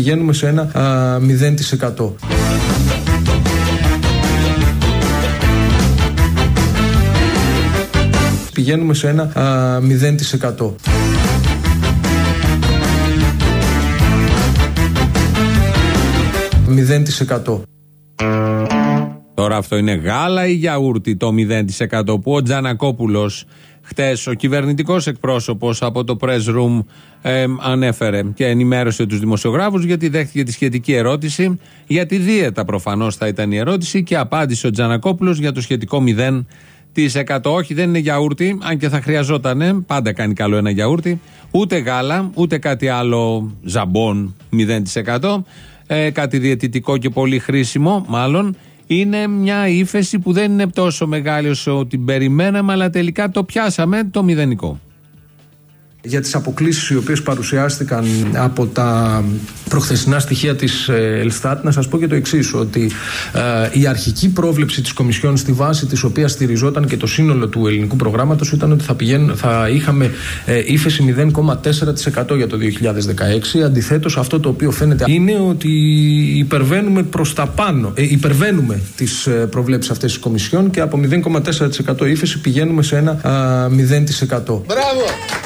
πηγαίνουμε σε ένα 0%. Πηγαίνουμε σε ένα 0%. Μηδέν Τώρα αυτό είναι γάλα ή γιαούρτι το 0% που ο Τζανακόπουλος χτες, ο κυβερνητικός εκπρόσωπος από το press room, ανέφερε και ενημέρωσε τους δημοσιογράφους γιατί δέχτηκε τη σχετική ερώτηση. Για τη δίαιτα προφανώς θα ήταν η ερώτηση και απάντησε ο Τζανακόπουλος για το σχετικό 0%. Όχι, δεν είναι γιαούρτι, αν και θα χρειαζότανε, πάντα κάνει καλό ένα γιαούρτι, ούτε γάλα, ούτε κάτι άλλο ζαμπόν 0%. Ε, κάτι διαιτητικό και πολύ χρήσιμο, μάλλον είναι μια ύφεση που δεν είναι τόσο μεγάλη όσο την περιμέναμε, αλλά τελικά το πιάσαμε το μηδενικό για τις αποκλήσεις οι οποίες παρουσιάστηκαν από τα προχθεσινά στοιχεία της ε, Ελστάτ να σας πω και το εξής ότι ε, η αρχική πρόβλεψη της Κομισιόν στη βάση της οποίας στηριζόταν και το σύνολο του ελληνικού προγράμματος ήταν ότι θα, πηγαίν, θα είχαμε ε, ύφεση 0,4% για το 2016 αντιθέτως αυτό το οποίο φαίνεται είναι ότι υπερβαίνουμε προς τα πάνω ε, υπερβαίνουμε τις ε, προβλέψεις αυτές της Κομισιόν και από 0,4% ύφεση πηγαίνουμε σε ένα 0%. Μπράβο!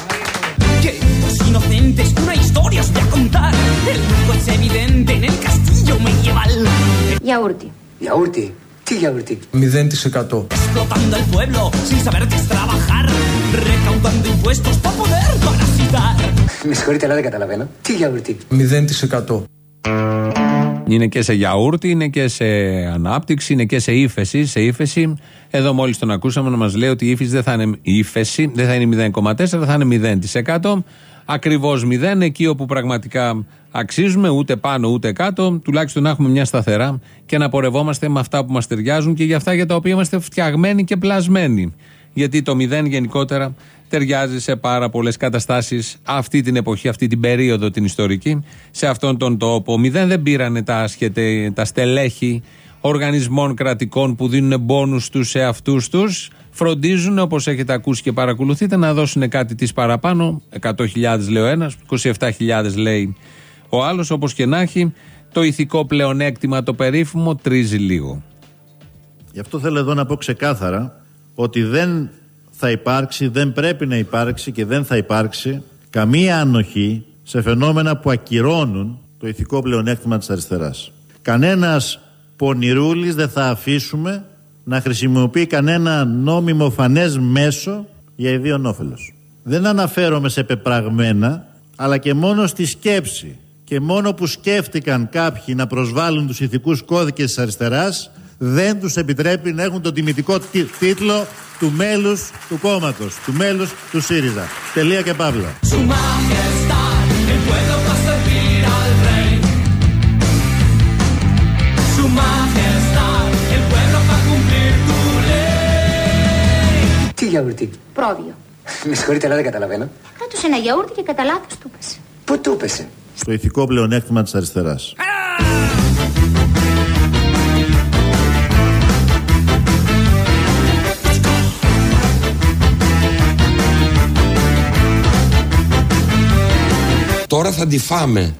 Inocentes, una historia os voy a contar. El truco es evidente en el castillo medieval. Yaurti. Yaurti; Τι γιαουρτί. 0%. Explotando el pueblo sin saber qué es trabajar. Recaudando impuestos para poder parasitar. Με συγχωρείτε, αλλά δεν καταλαβαίνω. Τι γιαουρτί. 0%. Είναι και σε γιαούρτι, είναι και σε ανάπτυξη, είναι και σε ύφεση. Σε ύφεση. Εδώ μόλις τον ακούσαμε να μας λέει ότι η ύφεση δεν θα είναι ύφεση, δεν θα είναι 0,4, θα είναι 0% ακριβώς μηδέν, εκεί όπου πραγματικά αξίζουμε, ούτε πάνω ούτε κάτω, τουλάχιστον να έχουμε μια σταθερά και να πορευόμαστε με αυτά που μας ταιριάζουν και για αυτά για τα οποία είμαστε φτιαγμένοι και πλασμένοι. Γιατί το μηδέν γενικότερα ταιριάζει σε πάρα πολλές καταστάσεις αυτή την εποχή, αυτή την περίοδο την ιστορική, σε αυτόν τον τόπο. Μηδέν δεν πήρανε τα, σχετε, τα στελέχη οργανισμών κρατικών που δίνουν μπόνους του σε αυτού τους φροντίζουν, όπως έχετε ακούσει και παρακολουθείτε, να δώσουν κάτι της παραπάνω. 100.000 λέει ο ένας, 27.000 λέει ο άλλος. Όπως και να έχει, το ηθικό πλεονέκτημα, το περίφημο, τρίζει λίγο. Γι' αυτό θέλω εδώ να πω ξεκάθαρα ότι δεν θα υπάρξει, δεν πρέπει να υπάρξει και δεν θα υπάρξει καμία ανοχή σε φαινόμενα που ακυρώνουν το ηθικό πλεονέκτημα της αριστεράς. Κανένας πονηρούλης δεν θα αφήσουμε να χρησιμοποιεί κανένα νόμιμο φανές μέσο για ιδίον όφελος. Δεν αναφέρομαι σε πεπραγμένα, αλλά και μόνο στη σκέψη και μόνο που σκέφτηκαν κάποιοι να προσβάλλουν τους ηθικούς κώδικες της αριστεράς, δεν τους επιτρέπει να έχουν τον τιμητικό τίτλο του μέλους του κόμματος, του μέλους του ΣΥΡΙΖΑ. Τελεία και παύλα. Γιαουρτί. Πρόβιο. Με συγχωρείτε, αλλά δεν καταλαβαίνω. Κάτω ένα γιαούρτι και κατά λάθος του πέσε. Πού του πέσε. Στο ηθικό πλεονέκτημα της αριστεράς. Τώρα θα τη φάμε.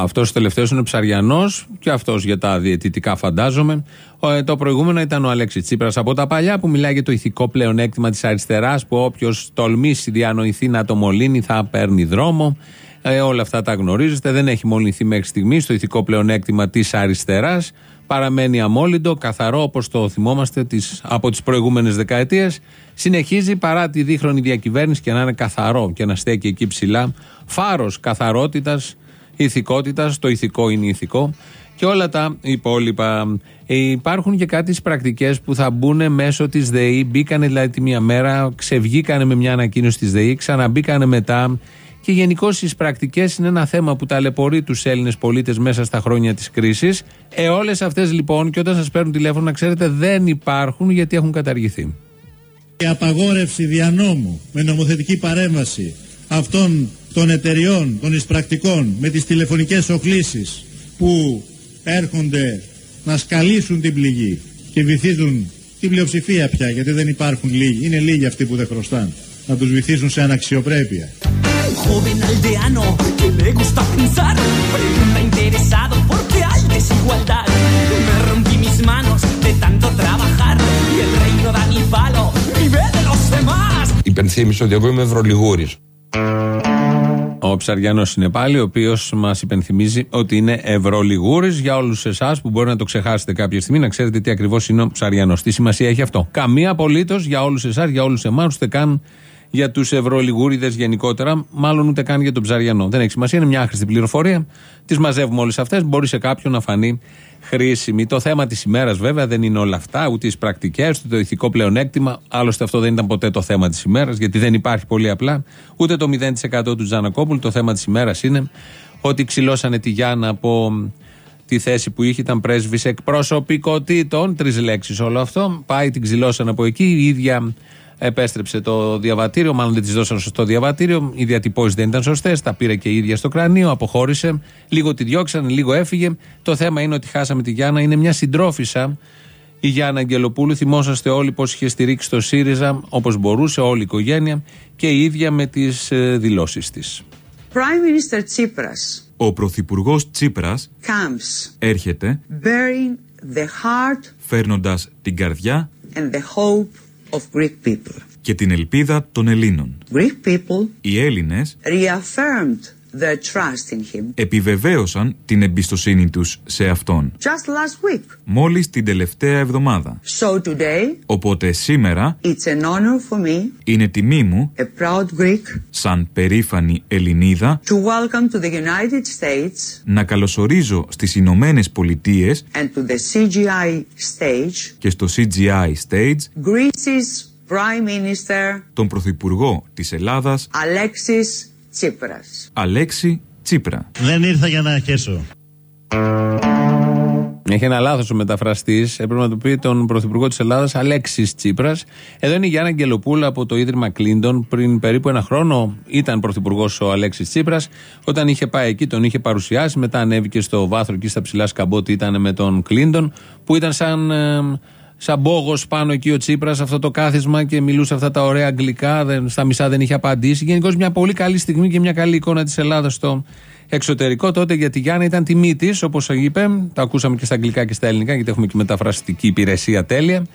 Αυτός ο τελευταίος είναι ψαριανός και αυτός για τα διαιτητικά φαντάζομαι. Ε, το προηγούμενο ήταν ο Αλέξης Τσίπρας από τα παλιά που μιλάει για το ηθικό πλεονέκτημα της αριστεράς που όποιος τολμήσει διανοηθεί να το μολύνει θα παίρνει δρόμο. Ε, όλα αυτά τα γνωρίζετε. Δεν έχει μολυνθεί μέχρι στιγμής το ηθικό πλεονέκτημα της αριστεράς. Παραμένει αμόλυντο, καθαρό όπως το θυμόμαστε τις, από τις προηγούμενες δεκαετίες. Συνεχίζει παρά τη δίχρονη διακυβέρνηση και να είναι καθαρό και να στέκει εκεί ψηλά. Φάρος καθαρότητας ηθικότητας, το ηθικό είναι ηθικό και όλα τα υπόλοιπα. Ε, υπάρχουν και κάτι πρακτικές που θα μπουν μέσω της ΔΕΗ. Μπήκανε δηλαδή τη μία μέρα, ξεβγήκανε με μια ανακοίνωση της ΔΕΗ, ξαναμπήκανε μετά. Και γενικώ οι πρακτικές είναι ένα θέμα που ταλαιπωρεί τους Έλληνες πολίτες μέσα στα χρόνια της κρίσης. Ε, όλες αυτές λοιπόν, και όταν σας παίρνουν τηλέφωνο, να ξέρετε, δεν υπάρχουν γιατί έχουν καταργηθεί. Η απαγόρευση δια νόμου με νομοθετική παρέμβαση αυτών των εταιριών, των εισπρακτικών με τις τηλεφωνικές οχλήσεις που έρχονται να σκαλίσουν την πληγή και βυθίζουν την πλειοψηφία πια γιατί δεν υπάρχουν λίγοι, είναι λίγοι αυτοί που δεν χρωστάνε να τους βυθίσουν σε αναξιοπρέπεια. joven aldeano que le gusta pensar, pregunta interesado por qué hay desigualdad. Me rompí mis manos de tanto trabajar y el reino da mi palo vive de los demás. Υπενθύμισε ότι εγώ είμαι Ευρωλιγούρης. Ο Ψαριανός είναι πάλι, ο οποίος μας υπενθυμίζει ότι είναι Ευρωλιγούρη για όλους εσάς που μπορεί να το ξεχάσετε κάποια στιγμή, να ξέρετε τι ακριβώς είναι ο Ψαριανός. Τι σημασία έχει αυτό. Καμία απολύτως για όλους εσάς, για όλους εμάς, ούτε καν για τους Ευρωλιγούριδε γενικότερα, μάλλον ούτε καν για τον Ψαριανό. Δεν έχει σημασία, είναι μια άχρηστη πληροφορία. Τις μαζεύουμε όλες αυτές, μπορεί σε κάποιον να φανεί χρήσιμη. Το θέμα της ημέρας βέβαια δεν είναι όλα αυτά, ούτε τις πρακτικές, ούτε το ηθικό πλεονέκτημα. Άλλωστε αυτό δεν ήταν ποτέ το θέμα της ημέρας, γιατί δεν υπάρχει πολύ απλά. Ούτε το 0% του Τζανακόπουλου. Το θέμα της ημέρας είναι ότι ξυλώσανε τη Γιάννα από τη θέση που είχε, ήταν πρέσβης εκπροσωπικότητων. Τρεις λέξεις όλο αυτό. Πάει, την ξυλώσανε από εκεί. Η ίδια επέστρεψε το διαβατήριο, μάλλον δεν της δώσαν σωστό διαβατήριο. Οι διατυπώσεις δεν ήταν σωστές. Τα πήρε και η ίδια στο κρανίο, αποχώρησε. Λίγο τη διώξανε, λίγο έφυγε. Το θέμα είναι ότι χάσαμε τη Γιάννα. Είναι μια συντρόφισσα η Γιάννα Αγγελοπούλου. Θυμόσαστε όλοι πώς είχε στηρίξει το ΣΥΡΙΖΑ όπως μπορούσε, όλη η οικογένεια και η ίδια με τις δηλώσεις της. Prime Minister Tsipras Ο Πρωθυπουργός Τσίπρας comes έρχεται bearing the heart φέρνοντας την καρδιά and the hope of Greek people. και την ελπίδα των Ελλήνων. Greek people Οι Έλληνες reaffirmed their trust in him επιβεβαίωσαν την εμπιστοσύνη τους σε Αυτόν. just last week. Μόλις την τελευταία εβδομάδα. So today, Οπότε σήμερα it's an honor for me, είναι τιμή μου, a proud Greek, σαν περήφανη Ελληνίδα, to welcome to the United States να καλωσορίζω στις Ηνωμένες Πολιτείες and to the CGI stage και στο CGI Stage Greece's Prime Minister τον Πρωθυπουργό της Ελλάδας Alexis Tsipras. Αλέξη Τσίπρα. Δεν ήρθα για να χέσω. Έχει ένα λάθος ο μεταφραστής. Έπρεπε να του πει τον Πρωθυπουργό της Ελλάδας, Αλέξης Τσίπρας. Εδώ είναι η Γιάννα Αγγελοπούλα από το Ίδρυμα Κλίντον. Πριν περίπου ένα χρόνο ήταν Πρωθυπουργός ο Αλέξης Τσίπρας. Όταν είχε πάει εκεί, τον είχε παρουσιάσει. Μετά ανέβηκε στο βάθρο εκεί στα ψηλά σκαμπότη, ήταν με τον Κλίντον, που ήταν σαν. ε, Σαν μπόγος πάνω εκεί ο Τσίπρας, αυτό το κάθισμα και μιλούσε αυτά τα ωραία αγγλικά. Δεν, στα μισά δεν είχε απαντήσει. Γενικώς μια πολύ καλή στιγμή και μια καλή εικόνα της Ελλάδας στο εξωτερικό. Τότε για τη Γιάννα ήταν τιμή της, όπως είπε. Τα ακούσαμε και στα αγγλικά και στα ελληνικά, γιατί έχουμε και μεταφραστική υπηρεσία τέλεια.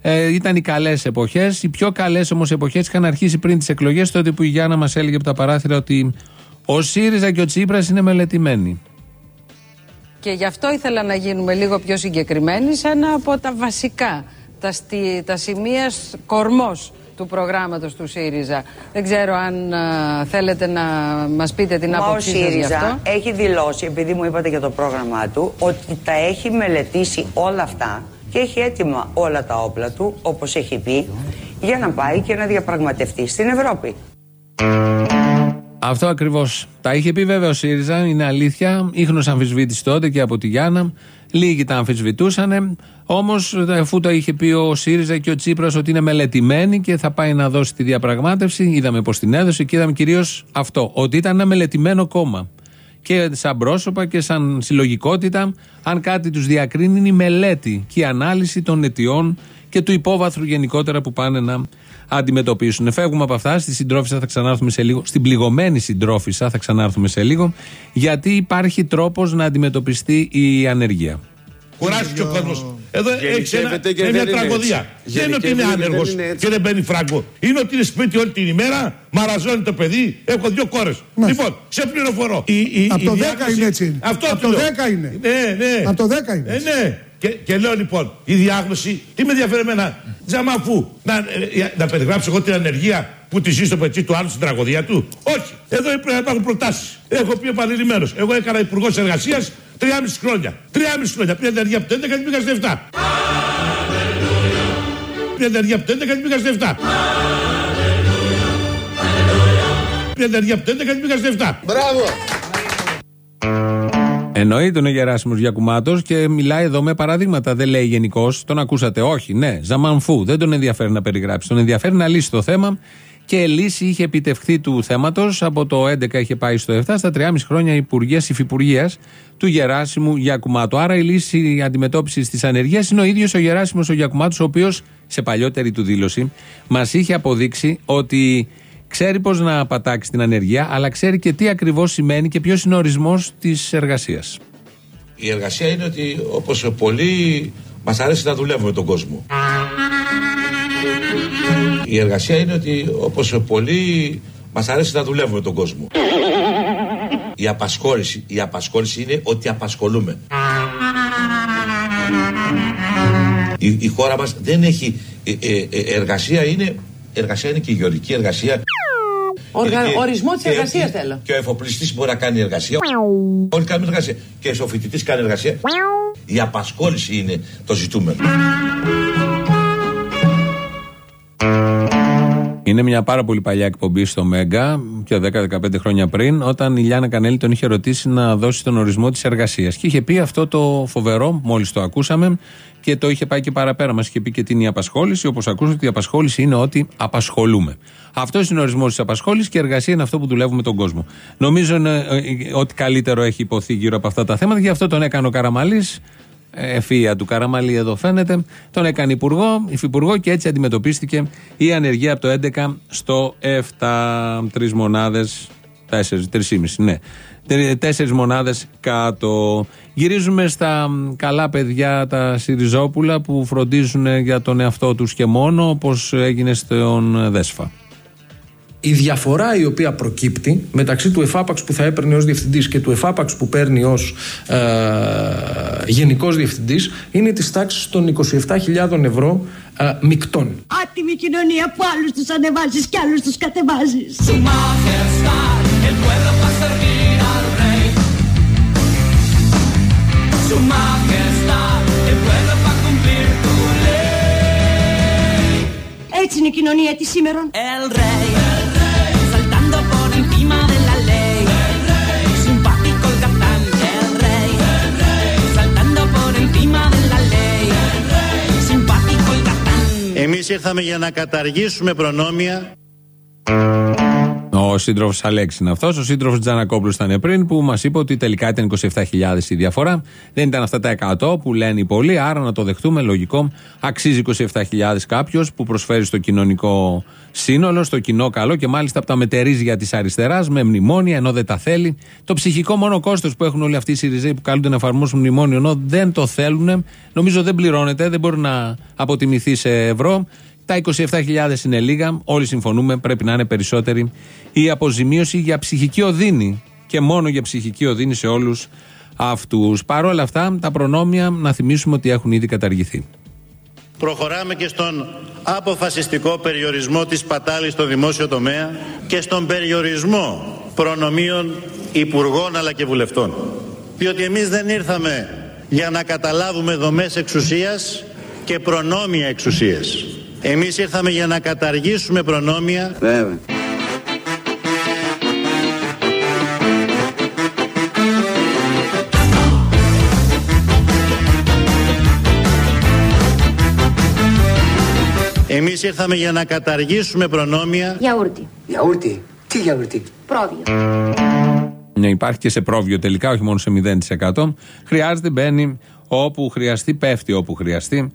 Ε, ήταν οι καλές εποχές. Οι πιο καλές όμως εποχές είχαν αρχίσει πριν τις εκλογές, τότε που η Γιάννα μας έλεγε από τα παράθυρα ότι ο ΣΥΡΙΖΑ και ο Τσίπρας είναι μελετημένοι. Και γι' αυτό ήθελα να γίνουμε λίγο πιο συγκεκριμένοι σε ένα από τα βασικά, τα, στι- τα σημεία σ- κορμός του προγράμματος του ΣΥΡΙΖΑ. Δεν ξέρω αν α, θέλετε να μας πείτε την Μα ο άποψή σας γι' ΣΥΡΙΖΑ αυτό. έχει δηλώσει, επειδή μου είπατε για το πρόγραμμά του, ότι τα έχει μελετήσει όλα αυτά και έχει έτοιμα όλα τα όπλα του, όπως έχει πει, για να πάει και να διαπραγματευτεί στην Ευρώπη. Αυτό ακριβώς. Τα είχε πει βέβαια ο ΣΥΡΙΖΑ, είναι αλήθεια. Ήχνο αμφισβήτηση τότε και από τη Γιάννα. Λίγοι τα αμφισβητούσαν. Όμως, αφού το είχε πει ο ΣΥΡΙΖΑ και ο Τσίπρας ότι είναι μελετημένοι και θα πάει να δώσει τη διαπραγμάτευση, είδαμε πώ την έδωσε και είδαμε κυρίως αυτό. Ότι ήταν ένα μελετημένο κόμμα. Και σαν πρόσωπα και σαν συλλογικότητα, αν κάτι τους διακρίνει, είναι η μελέτη και η ανάλυση των αιτιών και του υπόβαθρου γενικότερα που πάνε να αντιμετωπίσουν. Φεύγουμε από αυτά. Στη συντρόφισσα θα ξανάρθουμε σε λίγο. Στην πληγωμένη συντρόφισσα θα ξανάρθουμε σε λίγο. Γιατί υπάρχει τρόπος να αντιμετωπιστεί η ανεργία. Κουράζει ο κόσμος. Εδώ έχεις ένα, Γενικεύεται και είναι μια δεν είναι τραγωδία. έτσι. Δεν είναι ότι είναι Γενικεύεται και άνεργος δεν είναι έτσι. και δεν μπαίνει φράγκο. Είναι ότι είναι σπίτι όλη την ημέρα, μαραζώνει το παιδί. Έχω δύο κόρες. Λοιπόν, σε πληροφορώ. Η, η, Από η το 10 διάγνωση- είναι έτσι. Αυτό Από του το λέω. 10 είναι. Ναι, ναι. Από το 10 είναι Ε, έτσι. ναι. Και, και λέω λοιπόν, η διάγνωση, τι με ενδιαφέρει εμένα, τζαμαφού, να, ε, να περιγράψω εγώ την ανεργία που τη ζει στο πετσί του άλλου στην τραγωδία του. Όχι. Εδώ πρέπει να υπάρχουν προτάσεις. Έχω πει επανειλημμένω. Εγώ έκανα υπουργός εργασίας 3,5 χρόνια. 3,5 χρόνια. Πριν ανεργία από το 11 και πήγα στα 7. Πριν ανεργία από το 11 και πήγα στα 7. Πριν ανεργία από το 11 και πήγα στα 7. Μπράβο! Εννοείται είναι ο Γεράσιμος Γιακουμάτος και μιλάει εδώ με παραδείγματα. Δεν λέει γενικώς. Τον ακούσατε. Όχι, ναι. Ζαμανφού. Δεν τον ενδιαφέρει να περιγράψει. Τον ενδιαφέρει να λύσει το θέμα και λύση είχε επιτευχθεί του θέματος. Από το 11 είχε πάει στο 7, στα 3,5 χρόνια υπουργείας υφυπουργείας του Γεράσιμου Γιακουμάτου. Άρα η λύση αντιμετώπιση της ανεργίας είναι ο ίδιος ο Γεράσιμος ο Γιακουμάτο, ο οποίος σε παλιότερη του δήλωση μας είχε αποδείξει ότι ξέρει πώς να πατάξει την ανεργία, αλλά ξέρει και τι ακριβώς σημαίνει και ποιος είναι ο ορισμός της εργασίας. Η εργασία είναι ότι όπως πολλοί μας αρέσει να δουλεύουμε τον κόσμο. Η εργασία είναι ότι όπως πολλοί μας αρέσει να δουλεύουμε τον κόσμο. Η απασχόληση, η απασχόληση είναι ότι απασχολούμε. Η, η χώρα μας δεν έχει ε, ε, ε, εργασία είναι εργασία είναι και η γεωργική εργασία Οργα... Είναι και- Ορισμό της και- εργασίας και- θέλω. Και ο εφοπλιστής μπορεί να κάνει εργασία. Όλοι κάνουν εργασία. Και ο φοιτητής κάνει εργασία. Η απασχόληση είναι το ζητούμενο. Είναι μια πάρα πολύ παλιά εκπομπή στο Μέγκα, και 10-15 χρόνια πριν, όταν η Λιάννα Κανέλη τον είχε ρωτήσει να δώσει τον ορισμό της εργασίας. Και είχε πει αυτό το φοβερό, μόλις το ακούσαμε, και το είχε πάει και παραπέρα. Μας είχε πει και τι είναι η απασχόληση, όπως ακούσατε, ότι η απασχόληση είναι ότι απασχολούμε. Αυτό είναι ο ορισμός της απασχόλησης και η εργασία είναι αυτό που δουλεύουμε τον κόσμο. Νομίζω είναι, ε, ε, ότι καλύτερο έχει υποθεί γύρω από αυτά τα θέματα, και γι' αυτό τον έκανε ο Καραμαλής. Εφία του Καραμαλή εδώ φαίνεται. Τον έκανε υπουργό, υφυπουργό και έτσι αντιμετωπίστηκε η ανεργία από το 11 στο 7. Τρεις μονάδες. Τέσσερις, τρεις ναι. Τέσσερις μονάδες κάτω. Γυρίζουμε στα μ, καλά παιδιά, τα Σιριζόπουλα που φροντίζουν για τον εαυτό τους και μόνο, όπως έγινε στον Δέσφα. Η διαφορά η οποία προκύπτει μεταξύ του εφάπαξ που θα έπαιρνε ως διευθυντής και του εφάπαξ που παίρνει ως ε, γενικός διευθυντής είναι της τάξης των 27.000 ευρώ ε, μεικτών. Άτιμη κοινωνία που άλλους τους ανεβάζεις και άλλους τους κατεβάζεις. Su majestad, el pueblo va a servir al rey. Su majestad, el pueblo va a cumplir tu ley. Έτσι είναι η κοινωνία της σήμερα. El rey, Εμείς ήρθαμε για να καταργήσουμε προνόμια Ο σύντροφος Αλέξης είναι αυτός. Ο σύντροφος Τζανακόπουλος ήταν πριν που μας είπε ότι τελικά ήταν 27.000 η διαφορά. Δεν ήταν αυτά τα 100 που λένε οι πολλοί. Άρα να το δεχτούμε λογικό. Αξίζει 27.000 κάποιος που προσφέρει στο κοινωνικό σύνολο, στο κοινό καλό και μάλιστα από τα μετερίζια της αριστεράς με μνημόνια ενώ δεν τα θέλει. Το ψυχικό μόνο κόστος που έχουν όλοι αυτοί οι Σιριζέοι που καλούνται να εφαρμόσουν μνημόνιο ενώ δεν το θέλουν, νομίζω δεν πληρώνεται, δεν μπορεί να αποτιμηθεί σε ευρώ. Τα 27.000 είναι λίγα. Όλοι συμφωνούμε, πρέπει να είναι περισσότερη η αποζημίωση για ψυχική οδύνη. Και μόνο για ψυχική οδύνη σε όλους αυτούς. Παρ' όλα αυτά, τα προνόμια να θυμίσουμε ότι έχουν ήδη καταργηθεί. Προχωράμε και στον αποφασιστικό περιορισμό της πατάλης στο δημόσιο τομέα και στον περιορισμό προνομίων υπουργών αλλά και βουλευτών. Διότι εμείς δεν ήρθαμε για να καταλάβουμε δομές εξουσίας και προνόμια εξουσίας. Εμείς ήρθαμε για να καταργήσουμε προνόμια Βέβαια. Εμείς ήρθαμε για να καταργήσουμε προνόμια Γιαούρτι. Γιαούρτι. Τι γιαούρτι; Πρόβιο. Ναι, υπάρχει και σε πρόβιο τελικά, όχι μόνο σε 0%. Χρειάζεται, μπαίνει όπου χρειαστεί, πέφτει όπου χρειαστεί.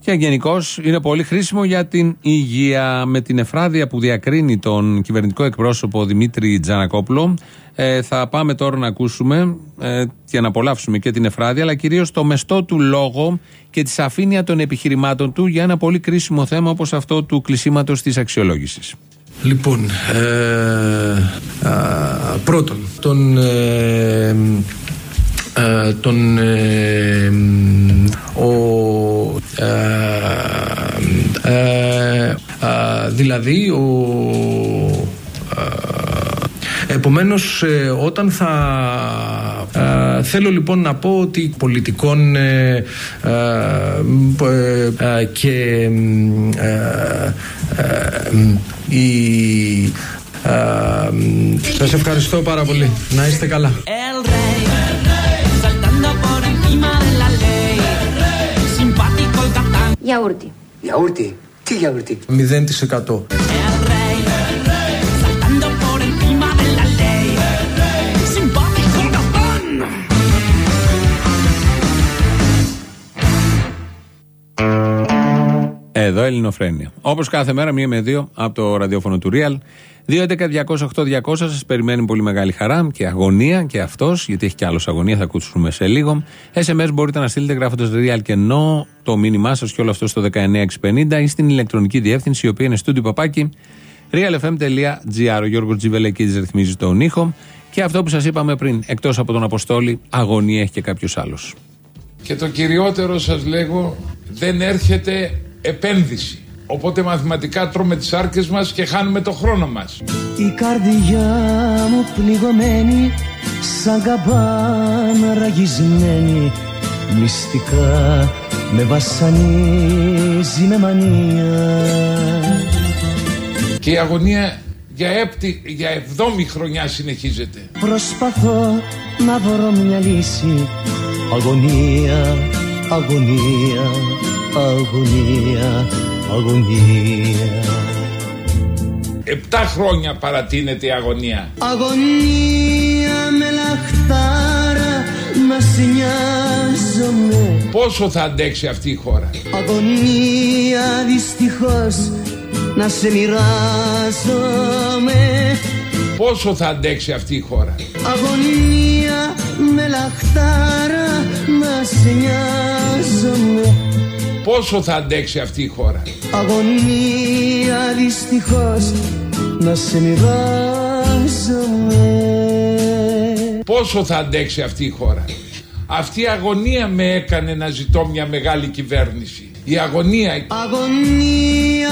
Και γενικώ είναι πολύ χρήσιμο για την υγεία. Με την εφράδια που διακρίνει τον κυβερνητικό εκπρόσωπο Δημήτρη Τζανακόπουλο, ε, θα πάμε τώρα να ακούσουμε ε, και να απολαύσουμε και την εφράδια, αλλά κυρίως το μεστό του λόγο και τη σαφήνεια των επιχειρημάτων του για ένα πολύ κρίσιμο θέμα όπως αυτό του κλεισίματος της αξιολόγησης. Λοιπόν, ε, α, πρώτον, τον, ε, ε, τον ε, ο, ε, ε, α, δηλαδή ο ε, Επομένως ε, όταν θα ε, θέλω λοιπόν να πω ότι πολιτικών ε, ε, μ, ε, ε, και μ, ε, ε, μ, η ε, μ, σας ευχαριστώ πάρα πολύ να είστε καλά Γιαούρτι. Γιαούρτι; Τι γιαούρτι; 0% El rey, saltando por encima de la ley. Simpático el capitán. Εδώ Ελληνοφρένια. Όπως κάθε μέρα, μία με δύο από το ραδιόφωνο του Real. 2.11.208.200 σας περιμένει πολύ μεγάλη χαρά και αγωνία και αυτός, γιατί έχει κι άλλος αγωνία, θα ακούσουμε σε λίγο. SMS μπορείτε να στείλετε γράφοντας real και no το μήνυμά σας και όλο αυτό στο 19650 ή στην ηλεκτρονική διεύθυνση, η οποία είναι στούντιο παπάκι realfm.gr. Ο Γιώργος Τζιβελεκίδης ρυθμίζει τον ήχο. Και αυτό που σας είπαμε πριν, εκτός από τον Αποστόλη, αγωνία έχει και κάποιος άλλος. Και το κυριότερο σας λέγω δεν έρχεται επένδυση. Οπότε μαθηματικά τρώμε τις άρκες μας και χάνουμε το χρόνο μας. Η καρδιά μου πληγωμένη σαν καμπάνα ραγισμένη μυστικά με βασανίζει με μανία Και η αγωνία για, έπτη, για εβδόμη χρονιά συνεχίζεται. Προσπαθώ να βρω μια λύση Αγωνία, αγωνία, αγωνία, αγωνία Επτά χρόνια παρατείνεται η αγωνία. Αγωνία με λαχτάρα να σε νοιάζομαι Πόσο θα αντέξει αυτή η χώρα; Αγωνία δυστυχώς να σε μοιράζομαι Πόσο θα αντέξει αυτή η χώρα; Αγωνία με λαχτάρα να σε νοιάζομαι Πόσο θα αντέξει αυτή η χώρα. Αγωνία δυστυχώς να σε μοιράζομαι Πόσο θα αντέξει αυτή η χώρα. Αυτή η αγωνία με έκανε να ζητώ μια μεγάλη κυβέρνηση. Η αγωνία Αγωνία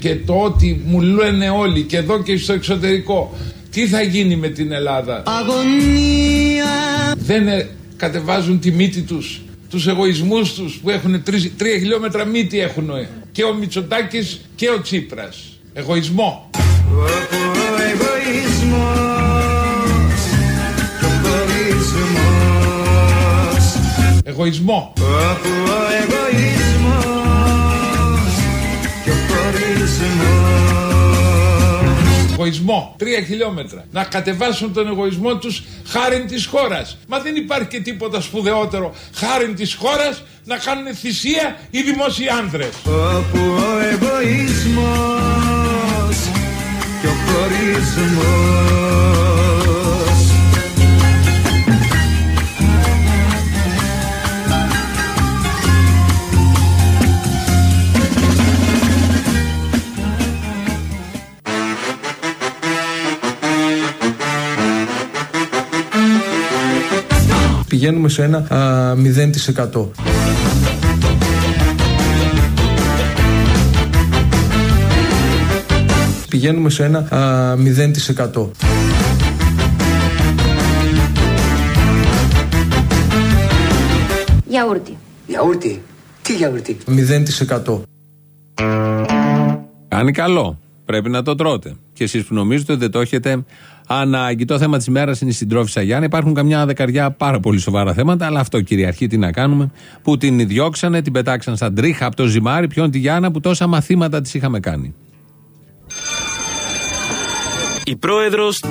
και το ότι μου λένε όλοι και εδώ και στο εξωτερικό τι θα γίνει με την Ελλάδα. Αγωνία Δεν ε, κατεβάζουν τη μύτη τους, τους εγωισμούς τους που έχουν τρεις- τρία χιλιόμετρα μύτη έχουν ε. και ο Μητσοτάκης και ο Τσίπρας. Εγωισμό. Ο εγωισμός και ο χωρισμός Εγωισμό. Όπου ο εγωισμός και ο χωρισμός Εγωισμό. Τρία χιλιόμετρα. Να κατεβάσουν τον εγωισμό τους χάριν της χώρας. Μα δεν υπάρχει και τίποτα σπουδαιότερο χάριν της χώρας να κάνουν θυσία οι δημόσιοι άνδρες. Όπου ο εγωισμός και ο χωρισμός Πηγαίνουμε σε ένα α, 0%. Πηγαίνουμε σε ένα α, 0%. Γιαούρτι. Γιαούρτι; Τι γιαούρτι; 0%. Κάνει καλό. Πρέπει να το τρώτε. Και εσείς που νομίζετε ότι δεν το έχετε ανάγκη. Το θέμα της μέρα είναι η συντρόφισσα Γιάννη. Υπάρχουν καμιά δεκαριά πάρα πολύ σοβαρά θέματα, αλλά αυτό κυριαρχεί. Τι να κάνουμε. Που την διώξανε, την πετάξαν σαν τρίχα από το ζυμάρι. Ποιον τη Γιάννα που τόσα μαθήματα της είχαμε κάνει. Η πρόεδρος...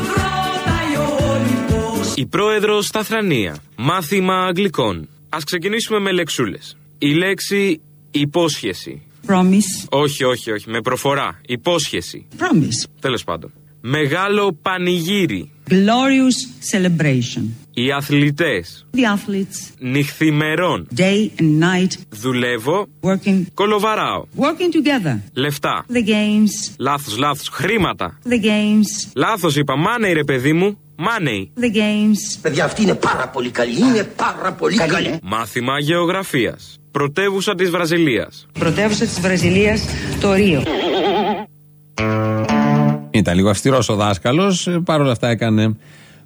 Η πρόεδρος στα Θρανία. Μάθημα αγγλικών. Ας ξεκινήσουμε με λεξούλες. Η λέξη υπόσχεση. Promise. Όχι, όχι, όχι. Με προφορά. Υπόσχεση. Promise. Τέλος πάντων. Μεγάλο πανηγύρι. Glorious celebration. Οι αθλητές. The athletes, Νυχθημερών. day and night, Δουλεύω. working, Κολοβαράω. working together. Λεφτά. The games, Λάθος, λάθος. Χρήματα. the games, Λάθος είπα. Μάνεϊ ρε παιδί μου. Μάνεϊ. the games. Παιδιά, αυτή είναι πάρα πολύ καλή. Είναι πάρα πολύ καλή. Μάθημα γεωγραφίας. Πρωτεύουσα της Βραζιλίας. Πρωτεύουσα της Βραζιλίας, το Ρίο. Ήταν λίγο αυστηρός ο δάσκαλος, παρ' όλα αυτά έκανε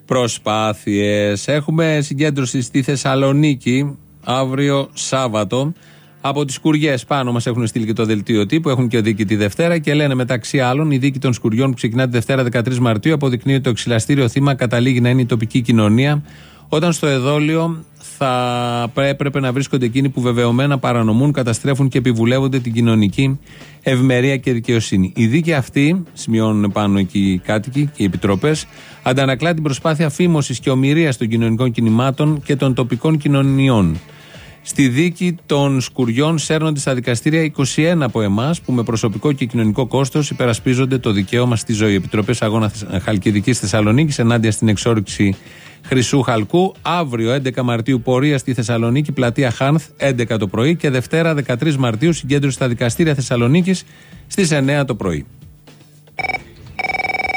προσπάθειες. Έχουμε συγκέντρωση στη Θεσσαλονίκη αύριο Σάββατο. Από τις Κουριές πάνω μας έχουν στείλει και το δελτίο τύπου, έχουν και δίκη τη Δευτέρα και λένε μεταξύ άλλων η δίκη των Σκουριών που ξεκινά τη Δευτέρα 13 Μαρτίου αποδεικνύει ότι το ξυλαστήριο θύμα καταλήγει να είναι η τοπική κοινωνία. Όταν στο εδόλιο θα έπρεπε να βρίσκονται εκείνοι που βεβαιωμένα παρανομούν, καταστρέφουν και επιβουλεύονται την κοινωνική ευμερία και δικαιοσύνη. Η δίκη αυτή, σημειώνουν πάνω εκεί οι κάτοικοι και οι επιτροπές, αντανακλά την προσπάθεια φήμωσης και ομοιρίας των κοινωνικών κινημάτων και των τοπικών κοινωνιών. Στη δίκη των σκουριών σέρνονται στα δικαστήρια 21 από εμάς που με προσωπικό και κοινωνικό κόστος υπερασπίζονται το δικαίωμα στη ζωή. Επιτροπές Αγώνα Χαλκιδικής Θεσσαλονίκης ενάντια στην εξόριξη Χρυσού Χαλκού. Αύριο 11 Μαρτίου πορεία στη Θεσσαλονίκη, πλατεία Χάνθ 11 το πρωί και Δευτέρα 13 Μαρτίου συγκέντρωση στα δικαστήρια Θεσσαλονίκης στις 9 το πρωί.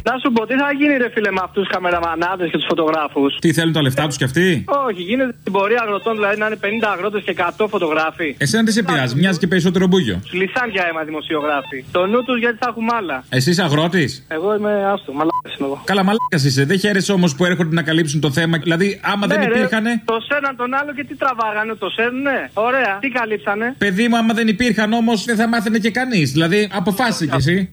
Να σου πω, τι θα γίνει, ρε φίλε, με αυτούς του καμεραμανάδες και τους φωτογράφους; Τι θέλουν τα λεφτά τους κι αυτοί; Όχι, γίνεται στην πορεία αγροτών, δηλαδή να είναι 50 αγρότες και 100 φωτογράφοι. Εσένα τι σε πειράζει, μοιάζει και περισσότερο μπούγιο; Τους λυσάν για αίμα δημοσιογράφοι. Το νου τους γιατί θα έχουμε άλλα. Εσύ είσαι αγρότης; Εγώ είμαι άστο, μαλάκας είμαι εγώ. Καλά, μαλάκας είσαι. Δεν χαίρεσαι όμως που έρχονται να καλύψουν το θέμα. Δηλαδή, άμα δεν Ναι, ρε, υπήρχαν. Το σέρναν τον άλλο και τι τραβάγανε, το σέρνουνε. Ωραία, τι καλύψανε; Παιδί μου, άμα δεν υπήρχαν όμως, δεν θα μάθαινε και κανείς. Δηλαδή, αποφάσισες κι εσύ.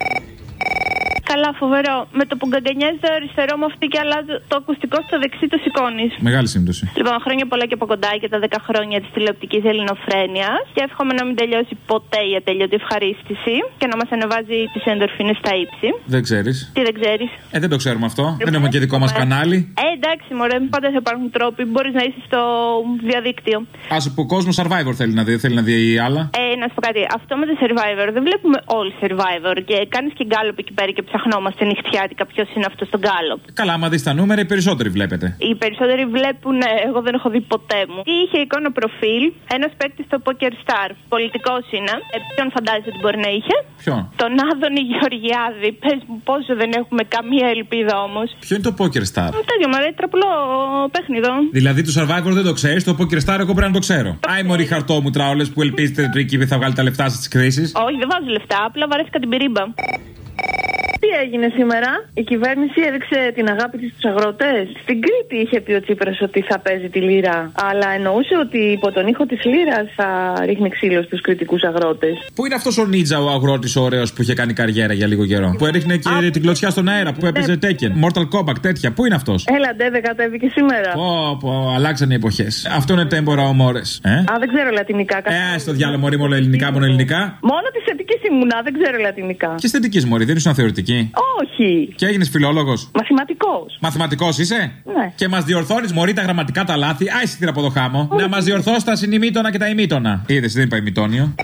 Καλά, φοβερό. Με το που γκαγκανιάζει το αριστερό μου αυτή και αλλάζει το ακουστικό στο δεξί το σηκώνεις. Μεγάλη σύμπτωση. Λοιπόν, χρόνια πολλά και από κοντά και τα 10 χρόνια της τηλεοπτικής ελληνοφρένειας. Και εύχομαι να μην τελειώσει ποτέ η ατελειωτή ευχαρίστηση και να μας ανεβάζει τις ενδορφίνε στα ύψη. Δεν ξέρεις. Τι δεν ξέρεις. Ε, δεν το ξέρουμε αυτό. Δεν έχουμε και δικό μας κανάλι. Ε, εντάξει, μωρέ, πάντα θα υπάρχουν τρόποι. Μπορείς να είσαι στο διαδίκτυο. Α που ο κόσμος Survivor θέλει να δει, θέλει να δει άλλα. Ε, να σου πω κάτι. Αυτό με το survivor δεν βλέπουμε όλοι survivor και κάνεις και γκάλωπ εκεί πέρα και ψαχνόμαστε νυχτιάτικα ποιος είναι αυτός στον γκάλωπ. Καλά, άμα δεις τα νούμερα, οι περισσότεροι βλέπετε. Οι περισσότεροι βλέπουν, ε, εγώ δεν έχω δει ποτέ μου. Τι είχε εικόνα προφίλ, ένας παίκτης στο Poker Star. Πολιτικός είναι. Ε, ποιον φαντάζεσαι ότι μπορεί να είχε; Ποιο; Τον Άδωνη Γεωργιάδη. Πες μου πόσο δεν έχουμε καμία ελπίδα όμως. Ποιο είναι το Poker Star; Τέτοιο μωρέ, τραπλό παιχνίδο. Δηλαδή το Survivor δεν το ξέρεις, το Poker Star εγώ πρέπει να το ξέρω. Άι μωρή χαρτόμουτρα όλε που ελπίζετε ότι εκεί θα βγάλει τα λεφτά σας της κρίσης. Όχι, δεν βάζω λεφτά, απλά βαρέθηκα την πυρίμπα. Τι έγινε σήμερα, η κυβέρνηση έδειξε την αγάπη της στους αγρότες. Στην Κρήτη είχε πει ο Τσίπρας ότι θα παίζει τη λύρα. Αλλά εννοούσε ότι υπό τον ήχο της λύρας θα ρίχνει ξύλο στους κριτικούς αγρότες. Πού είναι αυτός ο Νίτζα ο αγρότης ο ωραίος που είχε κάνει καριέρα για λίγο καιρό; Που έριχνε και την κλωτσιά στον αέρα, που έπαιζε Tekken. Mortal Kombat, τέτοια. Πού είναι αυτός; Έλα, ντε, δεν κατέβηκε σήμερα. Πω, πω, αλλάξαν οι εποχές. Αυτό είναι τέμπορα ομόρες. Ε; Α, δεν ξέρω λατινικά. Ε, στο διάλογο μωρή μόνο ελληνικά, μόνο ελληνικά. Μόνο τη θετικής ήμουνα, δεν ξέρω λατινικά. Και θετικής μωρή, δεν ήσουν θεωρητική. Όχι. Και έγινες φιλόλογος. Μαθηματικός. Μαθηματικός είσαι; Ναι. Και μας διορθώνεις μωρή τα γραμματικά τα λάθη. Άισε την από το χάμο. Να μας διορθώσεις τα συνημήτωνα και τα ημίτωνα. Είδες, δεν είπα ημιτόνιο.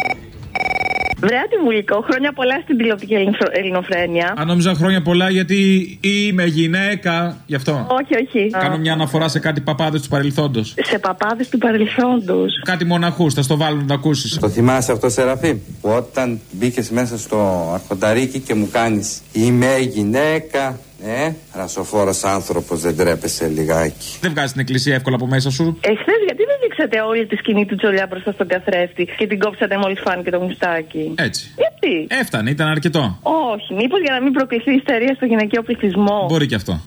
Βρέα τη Βουλικό, χρόνια πολλά στην τηλεοπτική ελληνοφ- ελληνοφρένεια. Αν νόμιζα χρόνια πολλά γιατί είμαι γυναίκα. Γι' αυτό. Όχι, όχι. Κάνω μια αναφορά σε κάτι παπάδες του παρελθόντος. Σε παπάδες του παρελθόντος. Κάτι μοναχούς, θα στο βάλω να το ακούσεις. Το θυμάσαι αυτό, Σεραφείμ, που όταν μπήκες μέσα στο αρχονταρίκι και μου κάνεις Είμαι γυναίκα. Ε, ρασοφόρος άνθρωπος, δεν τρέπεσαι λιγάκι. Δεν βγάζεις την εκκλησία εύκολα από μέσα σου. Εχθές γιατί δεν δείξατε όλη τη σκηνή του Τζολιά μπροστά στον καθρέφτη και την κόψατε μόλις φάνηκε το μουστάκι. Έτσι. Γιατί; Έφτανε, ήταν αρκετό. Όχι, μήπως για να μην προκληθεί ιστερία στο γυναικείο πληθυσμό. Μπορεί και αυτό.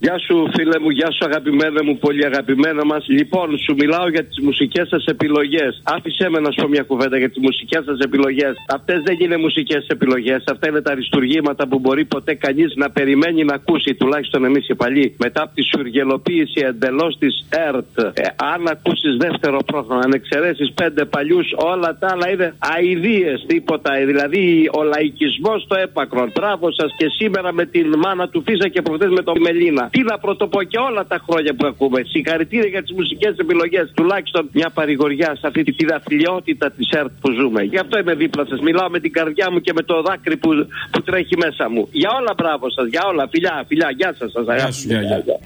Γεια σου φίλε μου, γεια σου αγαπημένα μου, πολύ αγαπημένα μας. Λοιπόν, σου μιλάω για τις μουσικές σας επιλογές. Άφησέ με να σου πω μια κουβέντα για τις μουσικές σας επιλογές. Αυτές δεν είναι μουσικές επιλογές. Αυτά είναι τα αριστουργήματα που μπορεί ποτέ κανείς να περιμένει να ακούσει, τουλάχιστον εμείς οι παλιοί. Μετά από τη σουργελοποίηση εντελώς της ΕΡΤ. Ε, αν ακούσεις δεύτερο πρόγραμμα, αν εξαιρέσεις πέντε παλιούς, όλα τα άλλα είναι αειδίε, τίποτα. Ε, Δηλαδή ο λαϊκισμός στο έπακρο. Μπράβο σας και σήμερα με την μάνα του Φίσα και προχθέ με τον Μελίνα. Τι να πρωτοπώ και όλα τα χρόνια που ακούμε. Συγχαρητήρια για τις μουσικές επιλογές. Τουλάχιστον μια παρηγοριά σε αυτή τη δαφιλιότητα της ΕΡΤ που ζούμε. Γι' αυτό είμαι δίπλα σας. Μιλάω με την καρδιά μου και με το δάκρυ που, που τρέχει μέσα μου. Για όλα μπράβο σας. Για όλα. Φιλιά, φιλιά. Γεια σας. Σας αγάπη. γεια, γεια.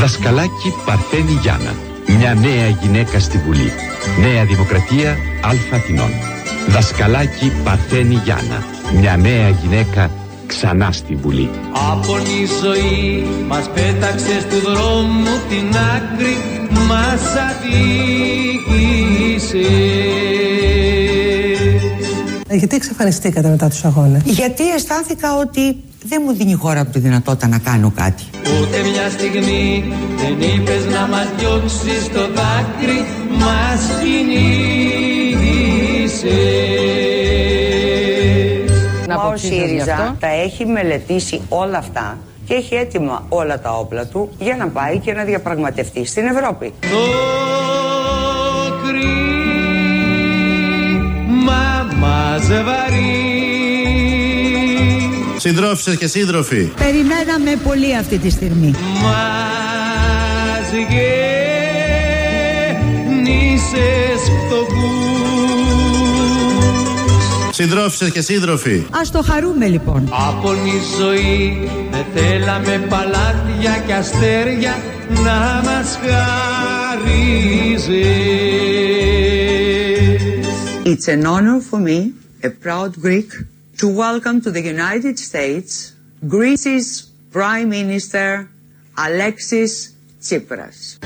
Δασκαλάκι Παρθένη Γιάννα. Μια νέα γυναίκα στη Βουλή. Νέα Δημοκρατία Α Αθηνών. Δασκαλάκι Παρθένη Γιάννα. Μια νέα γυναίκα ξανά στη Βουλή. Από η ζωή μας πέταξες του δρόμου την άκρη μας αδίκησε. Γιατί εξαφανιστήκατε μετά τους αγώνες; Γιατί αισθάνθηκα ότι δεν μου δίνει η χώρα μου τη δυνατότητα να κάνω κάτι. Ούτε μια στιγμή δεν είπες να μας διώξεις το δάκρυ μας κινήσεις. Μα ο ΣΥΡΙΖΑ τα έχει μελετήσει όλα αυτά και έχει έτοιμα όλα τα όπλα του για να πάει και να διαπραγματευτεί στην Ευρώπη. Το κρίμα Μαζεβαρή Συντρόφισσες και σύντροφοι. Περιμέναμε πολύ αυτή τη στιγμή. Μαζί νήσες φτωχούς. Συντρόφισσες και σύντροφοι. Ας το χαρούμε λοιπόν. Από η ζωή δεν θέλαμε παλάτια και αστέρια να μας χαρίζεις It's an honor for me, a proud Greek, to welcome to the United States Greece's Prime Minister Alexis Tsipras.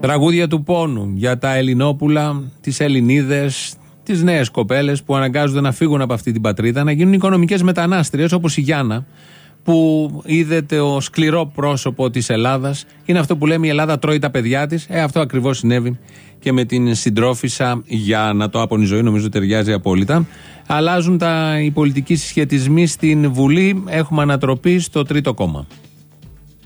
Τραγούδια του πόνου για τα Ελληνόπουλα, τις Ελληνίδες, τις νέες κοπέλες που αναγκάζονται να φύγουν από αυτή την πατρίδα, να γίνουν οικονομικές μετανάστριες όπως η Γιάννα, που είδε το σκληρό πρόσωπο της Ελλάδας. Είναι αυτό που λέμε η Ελλάδα τρώει τα παιδιά της. Ε, αυτό ακριβώς συνέβη και με την συντρόφισσα Γιάννα. Το άπονη ζωή νομίζω ταιριάζει απόλυτα. Αλλάζουν τα, οι πολιτικοί συσχετισμοί στην Βουλή. Έχουμε ανατροπή στο τρίτο κόμμα.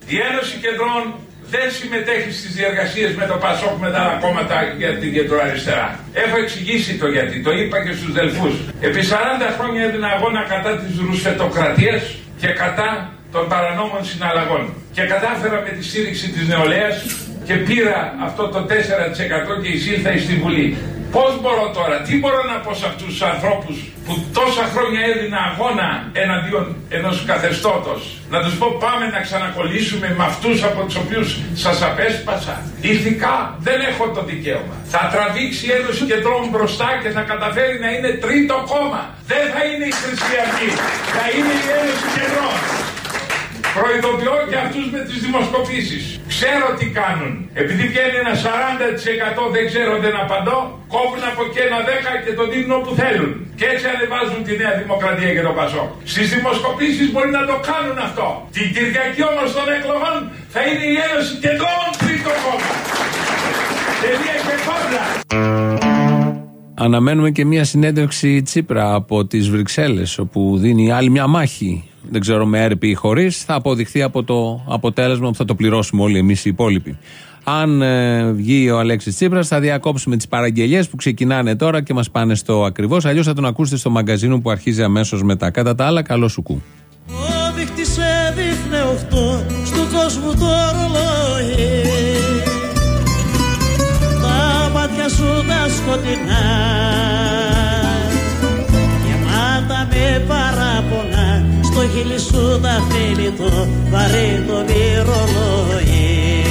Η Ένωση Κεντρών δεν συμμετέχει στις διεργασίες με το ΠΑΣΟΚ με τα άλλα κόμματα για την κεντροαριστερά. Έχω εξηγήσει το γιατί, το είπα και στους Δελφούς. Επί 40 χρόνια έδινα αγώνα κατά της ρουσφετοκρατίας και κατά των παρανόμων συναλλαγών. Και κατάφερα με τη στήριξη της νεολαίας και πήρα αυτό το 4% και εισήλθα στη Βουλή. Πώς μπορώ τώρα, τι μπορώ να πω σε αυτούς τους ανθρώπους που τόσα χρόνια έδινα αγώνα εναντίον ενός καθεστώτος; Να τους πω πάμε να ξανακολλήσουμε με αυτούς από τους οποίους σας απέσπασα. Ηθικά δεν έχω το δικαίωμα. Θα τραβήξει η Ένωση Κεντρών μπροστά και θα καταφέρει να είναι τρίτο κόμμα. Δεν θα είναι η Χρυσή Αυγή. Θα είναι η Ένωση Κεντρών. Προειδοποιώ και αυτούς με τις δημοσκοπήσεις. Ξέρω τι κάνουν. Επειδή βγαίνει ένα 40% δεν ξέρω δεν απαντώ, κόβουν από εκεί ένα 10 και το δίνουν όπου θέλουν. Και έτσι ανεβάζουν τη Νέα Δημοκρατία και το Πασό. Στις δημοσκοπήσεις μπορεί να το κάνουν αυτό. Την Κυριακή όμως των εκλογών θα είναι η Ένωση Κεντρών τρίτο κόμμα. Τελεία και παύλα. Αναμένουμε και μια συνέντευξη Τσίπρα από τις Βρυξέλλες, όπου δίνει άλλη μια μάχη. Δεν ξέρω με έρπη ή χωρίς. Θα αποδειχθεί από το αποτέλεσμα που θα το πληρώσουμε όλοι εμείς οι υπόλοιποι. Αν ε, βγει ο Αλέξης Τσίπρας, θα διακόψουμε τις παραγγελίες που ξεκινάνε τώρα και μας πάνε στο ακριβώς. Αλλιώς θα τον ακούσετε στο μαγκαζίνο που αρχίζει αμέσως μετά. Κατά τα άλλα, καλό σου κου. Ο δείχτης έδειχνε οχτώ Στου κόσμου το ρολόι Τα μάτια σου τα σκοτεινά Γεμάτα με παράπονα Στο χείλη σου τα φίλη το Βαρύ το ρολόι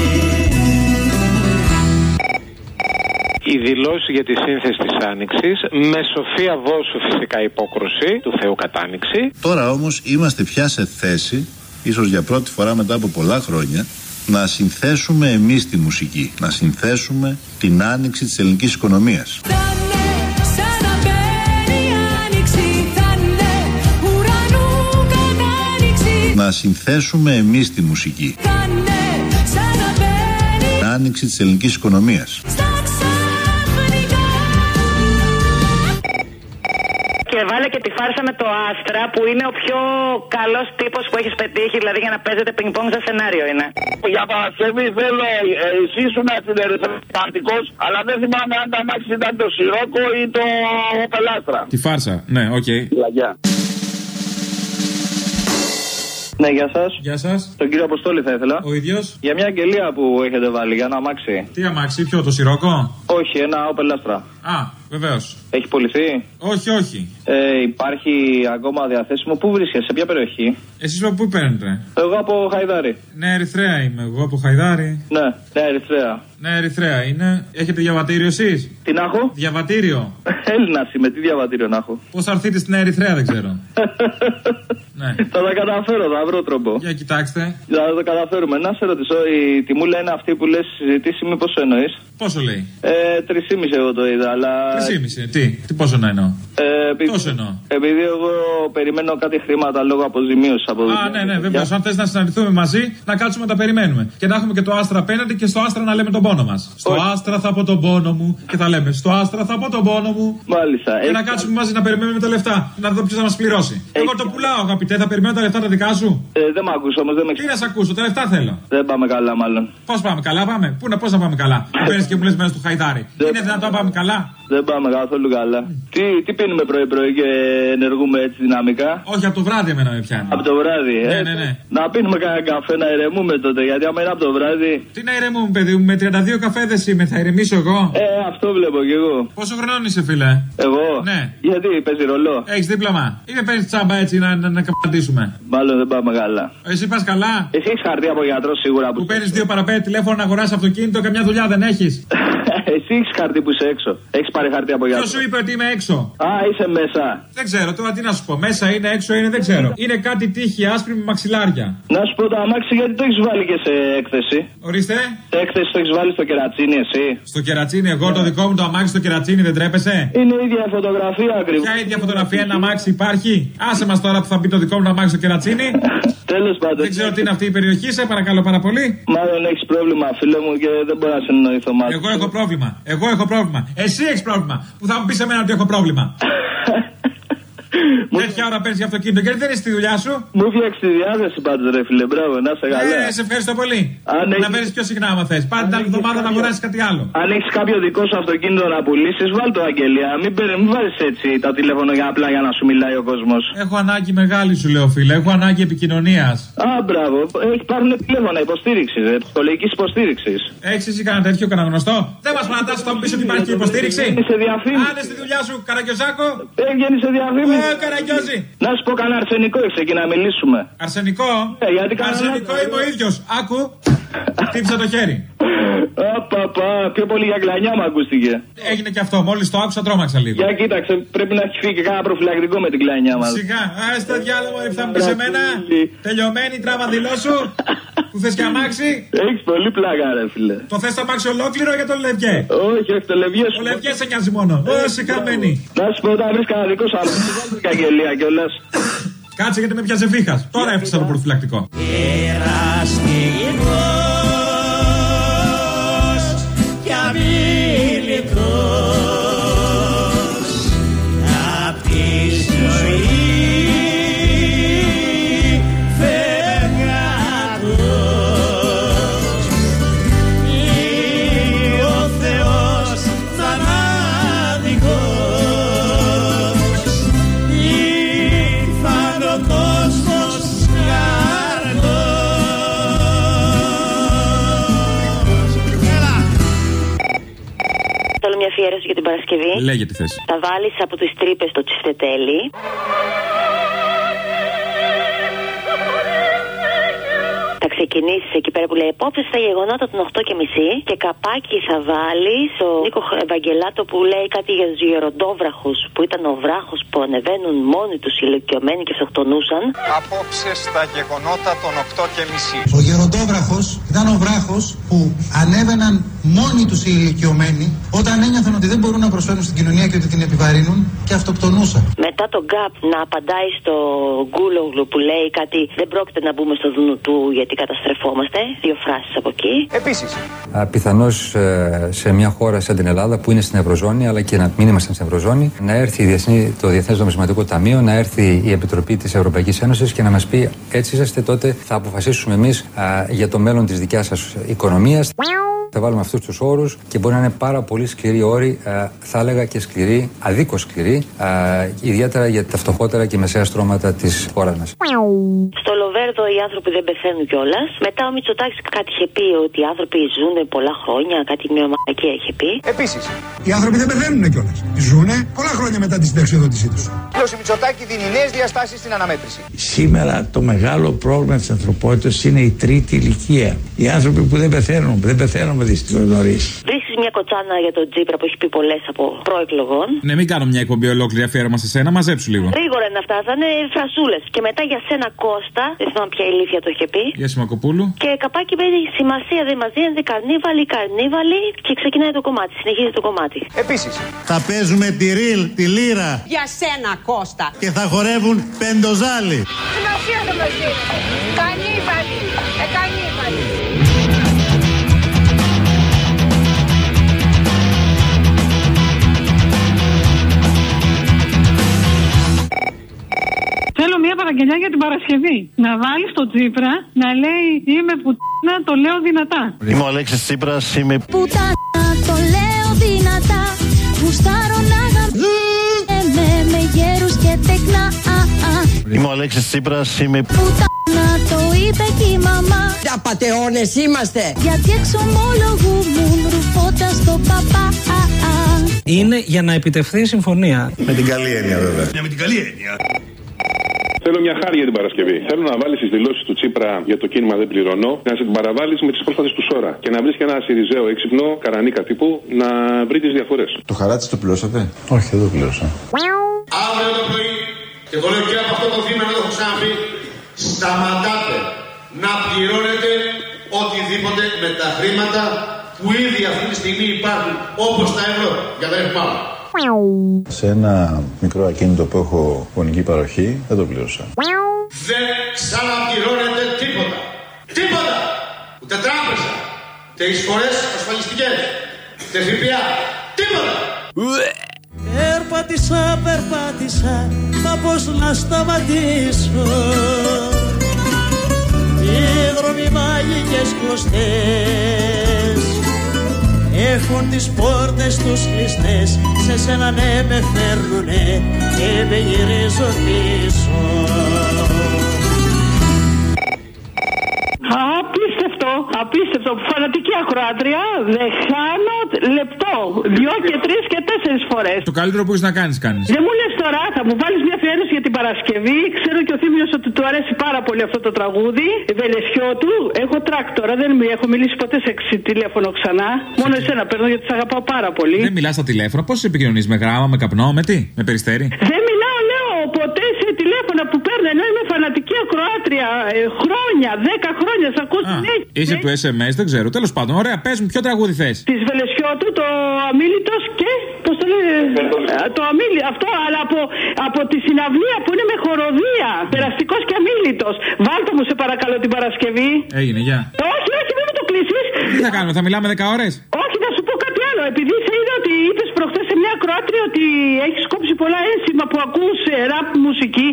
Η δηλώση για τη σύνθεση της Άνοιξης με Σοφία Βόσου φυσικά υπόκρουση του Θεού κατάνοιξη Τώρα όμως είμαστε πια σε θέση Ίσως για πρώτη φορά μετά από πολλά χρόνια να συνθέσουμε εμείς τη μουσική, να συνθέσουμε την άνοιξη της ελληνικής οικονομίας. Να συνθέσουμε εμείς τη μουσική, την άνοιξη της ελληνικής οικονομίας. Και βάλε και τη φάρσα με το Άστρα που είναι ο πιο καλός τύπος που έχεις πετύχει, δηλαδή για να παίζετε πινγκ-πονγκ σε σενάριο είναι. Για Παρασκευή θέλω, ε, εσύ ήσουν συνεργατικό, αλλά δεν θυμάμαι αν τ' αμάξι ήταν το Scirocco ή το Opel Astra. Τη φάρσα, ναι, οκ. Λαγιά. Ναι, γεια σας. Γεια σας. Τον κύριο Αποστόλη θα ήθελα. Ο ίδιος. Για μια αγγελία που έχετε βάλει, για ένα αμάξι. Τι αμάξι, ποιο, το Scirocco; Όχι, ένα Opel Astra. Α, βεβαίως. Έχει πουληθεί. Όχι, όχι. Ε, υπάρχει ακόμα διαθέσιμο. Πού βρίσκεσαι, σε ποια περιοχή; Εσείς από πού παίρνετε; Εγώ από Χαϊδάρη. Ναι, Ερυθρέα είμαι. Εγώ από Χαϊδάρη. Ναι, ναι, Ερυθρέα. Ναι, Ερυθρέα είναι. Έχετε διαβατήριο εσείς; Τι να έχω. Διαβατήριο. Έλληνας είμαι, τι διαβατήριο να έχω. Πώς θα έρθετε στην Ερυθρέα, δεν ξέρω. ναι. Θα τα καταφέρω, θα βρω τρόπο. Για κοιτάξτε. Θα το καταφέρουμε. Να σε ρωτήσω, η τιμούλα είναι αυτή που λες συζητήσει, μήπως εννοείς; Πόσο λέει; Ε, 3,5 εγώ το είδα, αλλά. 3,5. Τι, τι πόσο να εννοώ; Ε, επειδή, Τόσο εννοώ; Επειδή εγώ περιμένω κάτι χρήματα λόγω αποζημίωσης από Α, ναι, ναι, βέβαια. Αν θες να συναντηθούμε μαζί, να κάτσουμε να τα περιμένουμε. Και να έχουμε και το άστρα απέναντι και στο άστρα να λέμε τον πόνο μας. Στο άστρα θα πω τον πόνο μου και θα λέμε Στο άστρα θα πω τον πόνο μου. Μάλιστα. Και να κάτσουμε μαζί να περιμένουμε τα λεφτά. Να δω ποιος θα μας πληρώσει. Εγώ το πουλάω, αγαπητέ, θα περιμένω τα λεφτά τα δικά σου; Ε, δεν με ακούσω όμως, δεν με Τι να σε ακούσω, τα λεφτά θέλω. Δεν πάμε καλά, μάλλον. Πώς πάμε καλά, πάμε. Πού να, πώς να πάμε καλά. Παίρνει και μου λες μέσα στο χαϊδάρι. ζευγάρι. Είναι δυνατόν να πάμε καλά; Δεν πάμε καθόλου καλά. Τι, τι πίνουμε πρωί-πρωί και ενεργούμε έτσι δυναμικά; Όχι, από το βράδυ εμένα με πιάνει. Από το βράδυ, ε; Ναι, ναι, ναι. Να πίνουμε κανένα καφέ να ηρεμούμε τότε. Γιατί άμα είναι από το βράδυ. Τι να ηρεμούμε, παιδί μου, με 32 καφέδε είμαι, θα ηρεμήσω εγώ; Ε, αυτό βλέπω κι εγώ. Πόσο χρονών είσαι, φίλε; Εγώ; Ναι. Γιατί παίζει ρολό; Έχεις δίπλωμα. Ή με παίρνεις τσάμπα έτσι να, να, να καπαντήσουμε. Μάλλον δεν πάμε καλά. Εσύ πας καλά; Εσύ έχεις χαρτί από γιατρός σίγουρα που. Που παίρνεις δύο παραπέντε τηλέφωνο να αγοράσει αυτοκίνητο και μια δουλειά δεν έχεις; Εσύ έχεις χαρτί που είσαι έξω. Έχεις πάρει χαρτί από γιατρό. Ποιος σου είπε ότι είμαι έξω; Α, είσαι μέσα. Δεν ξέρω, τώρα τι να σου πω. Μέσα είναι, έξω είναι, δεν ξέρω. Είναι κάτι τύχη άσπρη με μαξιλάρια. Να σου πω το αμάξι γιατί το έχεις βάλει και σε έκθεση. Ορίστε. Σε έκθεση το έχεις βάλει στο κερατσίνι, εσύ. Στο κερατσίνι, εγώ το δικό μου το αμάξι στο κερατσίνι δεν τρέπεσαι; Είναι η ίδια φωτογραφία ακριβώς. Ποια ίδια φωτογραφία ένα αμάξι υπάρχει; Άσε μας τώρα που θα μπει το δικό μου το αμάξι στο κερατσίνι. Τέλος πάντων. Δεν ξέρω τι είναι αυτή η περιοχή, σε παρακαλώ πάρα πολύ. Μάλλον έχεις πρόβλημα, φίλε μου, και δεν μπορώ να συνεννοηθώ μαζί. Εγώ έχω πρόβλημα. Εγώ έχω πρόβλημα. Εσύ έχεις πρόβλημα. Που θα μου πεις εμένα ότι έχω πρόβλημα. Τέτοια ώρα παίρνει αυτοκίνητο γιατί δεν είσαι στη δουλειά σου. Μου φτιάξεις τη διάθεση πάντως, ρε φίλε, μπράβο, να σε καλά. Ναι, σε ευχαριστώ πολύ. Αν Να έχεις- παίρνεις πιο συχνά, άμα θες. Πάρε την άλλη εβδομάδα να αγοράσεις κάτι άλλο. Αν έχεις κάποιο δικό σου αυτοκίνητο να πουλήσεις, βάλ το αγγελία. Μην, παίρνει- μην βάζεις έτσι τα τηλέφωνα για απλά για να σου μιλάει ο κόσμος. Έχω ανάγκη μεγάλη, σου λέω φίλε. Έχω ανάγκη επικοινωνίας. Α, μπράβο. Έχει υπάρχουν τηλέφωνα υποστήριξης, ε, σχολική υποστήριξης. Έχεις εσύ κανένα τέτοιο, κανένα γνωστό; Δεν μας παρατάσσει θα μου πεις ότι υπάρχει και υποστήριξη. Έβγαινε σε διαφήμιση. Άνε στη δουλειά σου, Καραγκιόζάκο. Έβγαινε σε διαφήμιση. Ε, Καραγκιόζη. Να σου πω κανένα αρσενικό έχει εκεί να μιλήσουμε. Αρσενικό; Ε, γιατί κανένα- Αρσενικό είμαι ο ίδιος. Άκου. Χτύπησα το χέρι. Απαπα, πιο πολύ για κλανιά μου ακούστηκε. Έγινε και αυτό. Μόλις το άκουσα, τρόμαξα λίγο. Για κοίταξε, πρέπει να έχει φύγει και κάνα προφυλακτικό με την κλανιά μας. Σιγά, α τα διάλογο, θα μου πεις εμένα. Τελειωμένη τράβα δηλώσου. Που θες και αμάξι. Έχεις πολύ πλάκα, ρε φίλε. Το θες το αμάξι ολόκληρο για τον Λευγέ; Όχι, όχι, το λευγέ σου. Ο Λευγές σε νοιάζει μόνο. Ω, σε καμένη. Να σου πω, όταν βρεις κανένα δικό σου αμάξι, βάλτε την καγγελία κιόλας. Κάτσε γιατί με πιάσε φίχα. Τώρα έφτιαξα το προφυλακτικό. Εραστηγός αφιέρωση για την Παρασκευή. Λέγε τι θες. Θα βάλεις από τις τρύπες το τσιφτετέλι. Ξεκινήσεις εκεί πέρα που λέει Απόψε στα γεγονότα των 8 και μισή και καπάκι θα βάλεις ο Νίκο Ευαγγελάτο που λέει κάτι για τους γεροντόβραχους που ήταν ο βράχος που ανεβαίνουν μόνοι τους ηλικιωμένοι και αυτοκτονούσαν. Απόψε στα γεγονότα των 8 και μισή. Ο γεροντόβραχος ήταν ο βράχος που ανέβαιναν μόνοι τους οι ηλικιωμένοι όταν ένιωθαν ότι δεν μπορούν να προσφέρουν στην κοινωνία και ότι την επιβαρύνουν και αυτοκτονούσαν. Μετά τον Γκάπ να απαντάει στο Γκούλογλου που λέει κάτι Δεν πρόκειται να μπούμε στο δούνου του γιατί καταστρεφόμαστε. Δύο φράσεις από εκεί. Επίσης. Πιθανώς σε μια χώρα σαν την Ελλάδα που είναι στην Ευρωζώνη, αλλά και να μην είμαστε στην Ευρωζώνη, να έρθει η Διεθνή, το Διεθνές Νομισματικό Ταμείο, να έρθει η Επιτροπή της Ευρωπαϊκής Ένωσης και να μας πει έτσι είσαστε, τότε θα αποφασίσουμε εμείς για το μέλλον της δικιάς σας οικονομίας. Θα βάλουμε αυτούς τους όρους και μπορεί να είναι πάρα πολύ σκληροί όροι, ε, θα έλεγα και σκληροί, αδίκως σκληροί, ε, ιδιαίτερα για τα φτωχότερα και μεσαία στρώματα της χώρας μας. Στο Λοβέρδο οι άνθρωποι δεν πεθαίνουν κιόλας. Μετά ο Μητσοτάκης κάτι είχε πει ότι οι άνθρωποι ζουν πολλά χρόνια, κάτι μια μαλακία είχε πει. Επίσης. Οι άνθρωποι δεν πεθαίνουν κιόλας. Ζούνε πολλά χρόνια μετά τη συνταξιοδότησή τους. Ο Μητσοτάκη δίνει νέες διαστάσεις στην αναμέτρηση. Σήμερα το μεγάλο πρόβλημα της ανθρωπότητας είναι η τρίτη ηλικία. Οι άνθρωποι που δεν πεθαίνουν, που δεν πεθαίνουν δυστυχώς νωρίς. Βρίσκει μια κοτσάνα για τον Τζίπρα που έχει πει πολλές από προεκλογών. Ναι, μην κάνω μια εκπομπή ολόκληρη αφιέρωμα σε σένα, μαζέψου λίγο. Γρήγορα είναι αυτά, θα είναι φρασούλες. Και μετά για σένα Κώστα, δεν θυμάμαι ποια ηλίθεια το είχε πει. Για Σιμακοπούλου. Και καπάκι παίρνει σημασία δεν μας δίνεται καρνίβαλοι, καρνίβαλοι και ξεκινάει το κομμάτι, συνεχίζει το κομμάτι. Επίσης. Θα παίζουμε τη ριλ, τη λύρα Για σένα Κώστα. και θα χορεύουν πεντοζάλι. Σημασία δεν μας δίνεται. Κανίβαλοι. Ε, κανίβαλοι. Θέλω μια παραγγελιά για την Παρασκευή. Να βάλεις το Τσίπρα να λέει Είμαι που το λέω δυνατά. Είμαι ο Αλέξης Τσίπρας, είμαι Πουτάνα, το λέω γουστάρω να γαμ... με γέρους και τεκνά α, α. Είμαι ο Αλέξης Τσίπρας, είμαι... Πουτάνα το είπε και η μαμά Απατεώνες είμαστε Γιατί εξομολογούμουν ρουφώντας το παπά α, α. Είναι για να επιτευχθεί η συμφωνία. Με την καλή έννοια βέβαια. Με την καλή έννοια. Θέλω μια χάρη για την Παρασκευή. Θέλω να βάλεις τις δηλώσεις του Τσίπρα για το κίνημα Δεν πληρωνώ, να σε την παραβάλεις με τις πρόσφατες του Σόρα. Και να βρεις και ένα Σιριζέο έξυπνο, καρανίκα τύπου, να βρει τις διαφορές. Το χαράτσι το πληρώσατε; Όχι, δεν το πλήρωσα. Αύριο το πρωί, και το λέω και από αυτό το βήμα να το έχω ξαναπεί, σταματάτε να πληρώνετε οτιδήποτε με τα χρήματα που ήδη αυτή τη στιγμή υπάρχουν, όπως τα ευρώ, για δεν έχουμε άλλο. Σε ένα μικρό ακίνητο που έχω γονική παροχή, δεν το πλήρωσα. Δεν ξαναπληρώνετε τίποτα. Τίποτα. Ούτε τράπεζα. Ούτε εισφορές ασφαλιστικές. Ούτε ΦΠΑ. Τίποτα. Περπάτησα, περπάτησα, μα πώς να σταματήσω Οι δρόμοι μάγικες κλωστές Έχουν τις πόρτες τους κλειστές Σε σένα ναι με φέρνουνε και με γυρίζουν πίσω Απίστευτο, απίστευτο. Φανατική ακροάτρια. Δεν χάνω λεπτό. Δυο και τρεις και τέσσερις φορές. Το καλύτερο που έχεις να κάνεις, κάνεις. Δεν μου λες τώρα, θα μου βάλεις μια αφιέρωση για την Παρασκευή. Ξέρω και ο Θήμιος ότι του αρέσει πάρα πολύ αυτό το τραγούδι. Βελεσιό του. Έχω τράκτορα, δεν μου έχω μιλήσει ποτέ σε ξι- τηλέφωνο ξανά. Μόνο εσένα παίρνω γιατί σε αγαπάω πάρα πολύ. Δεν μιλάς στα τηλέφωνα. Πώς επικοινωνείς με γράμμα, με καπνό, με τι, με περιστέρι; Δεν μιλάω, λέω, ποτέ σε τηλέφωνα που παίρνω ενώ είμαι φανατική ακροάτρια. ε, χρόνια, δέκα χρόνια, σε ακούω συνέχεια. Είσαι του SMS, δεν ξέρω. Τέλος πάντων, ωραία, πες μου, ποιο τραγούδι θες; Της Βελεσιώτου, το αμήλυτο και. Πώς το λέει. ε, Το αμήλυτο. Αυτό, αλλά από, από τη συναυλία που είναι με χοροδία. Περαστικός και αμήλυτο. Βάλτε μου, σε παρακαλώ, την Παρασκευή. Έγινε, γεια. Όχι, όχι, μην μου το κλείσεις. Τι θα κάνουμε, θα μιλάμε 10 ώρες; Όχι, θα σου πω κάτι άλλο. Επειδή σε είδα ότι είπες προχθές σε μια ακροάτρια ότι έχει κόψει πολλά ένσημα που ακούς ε, ραπ μουσική.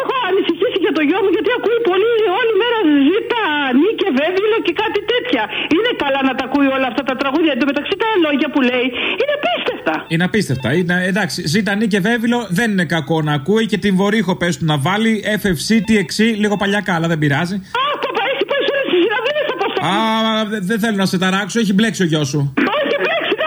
Έχω ανησυχήσει για το γιο μου γιατί ακούει πολύ όλη μέρα ζήτα, νίκε, βέβαιλο και κάτι τέτοια. Είναι καλά να τα ακούει όλα αυτά τα τραγούδια. Εν τω μεταξύ τα λόγια που λέει είναι απίστευτα. Είναι απίστευτα. Είναι, εντάξει, ζήτανη και βέβαιλο δεν είναι κακό να ακούει και την βορύχο πες του να βάλει FFC, TXC, λίγο παλιακά, αλλά δεν πειράζει. Α, παπα, έχει πάει σε όλε τι συναυλίε από Α, δε- δεν θέλω να σε ταράξω, έχει μπλέξει ο γιος σου.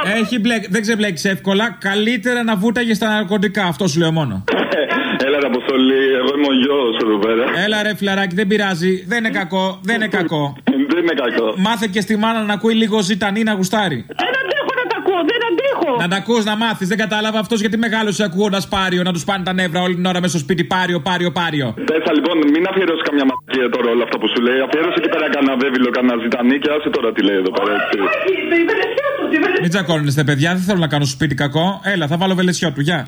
Όχι, μπλέξει, ναι. Έχει μπλέξει, δεν ξεμπλέξει εύκολα. Καλύτερα να βούταγες στα ναρκωτικά, αυτό σου λέω μόνο. Έλα, ρε Αποστολή, εγώ είμαι ο γιος εδώ πέρα. Έλα ρε φιλαράκι, δεν πειράζει. Δεν είναι κακό, δεν είναι κακό. Δεν είναι κακό. Μάθε και στη μάνα να ακούει λίγο ζητανή να γουστάρει. Δεν αντέχω να τα ακούω, δεν αντέχω. Να τα ακούς να μάθεις, δεν κατάλαβα αυτός γιατί μεγάλωσε ακούγοντας πάριο να τους πάνε τα νεύρα όλη την ώρα μέσα στο σπίτι. Πάριο, πάριο, πάριο. Πέσα λοιπόν, μην αφιερώσεις καμιά μαγεία τώρα όλο αυτό που σου λέει. Αφιέρωσε εκεί πέρα κανένα βέβαιλο, κανένα ζητανί και άσε τώρα τι λέει εδώ πέρα. έτσι. Όχι, τη Βελεσιώτου, τη Βελεσιώτου. Μην τσακώνεστε, παιδιά, δεν θέλω να κάνω στο σπίτι κακό. Έλα, θα βάλω βελεσιό του, γεια.